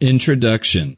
Introduction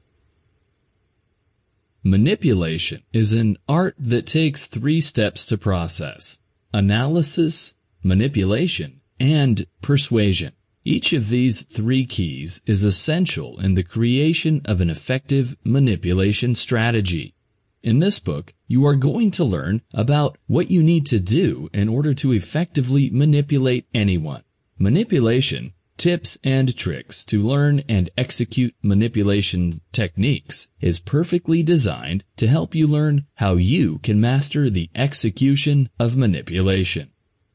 Manipulation is an art that takes three steps to process analysis, manipulation, and persuasion. Each of these three keys is essential in the creation of an effective manipulation strategy. In this book, you are going to learn about what you need to do in order to effectively manipulate anyone. Manipulation, tips and tricks to learn and execute manipulation techniques is perfectly designed to help you learn how you can master the execution of manipulation.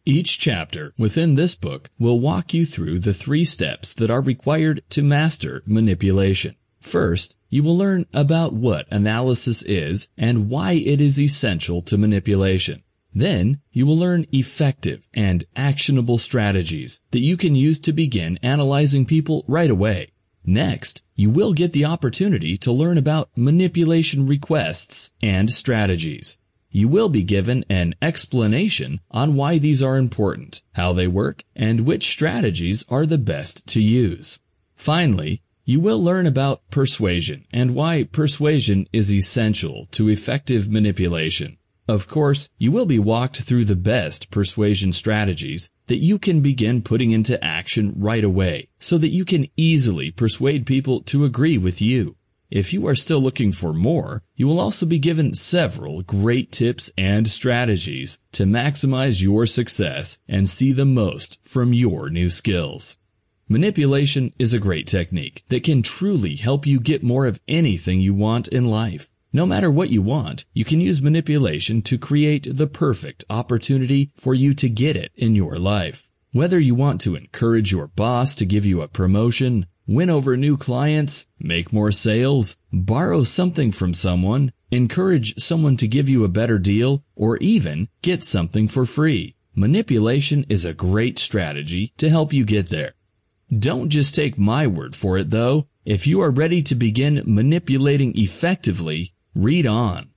Each chapter within this book will walk you through the three steps that are required to master manipulation. First, you will learn about what analysis is and why it is essential to manipulation. Then, you will learn effective and actionable strategies that you can use to begin analyzing people right away. Next, you will get the opportunity to learn about manipulation requests and strategies you will be given an explanation on why these are important, how they work, and which strategies are the best to use. Finally, you will learn about persuasion and why persuasion is essential to effective manipulation. Of course, you will be walked through the best persuasion strategies that you can begin putting into action right away so that you can easily persuade people to agree with you. If you are still looking for more, you will also be given several great tips and strategies to maximize your success and see the most from your new skills. Manipulation is a great technique that can truly help you get more of anything you want in life. No matter what you want, you can use manipulation to create the perfect opportunity for you to get it in your life. Whether you want to encourage your boss to give you a promotion, win over new clients, make more sales, borrow something from someone, encourage someone to give you a better deal, or even get something for free. Manipulation is a great strategy to help you get there. Don't just take my word for it though. If you are ready to begin manipulating effectively, read on.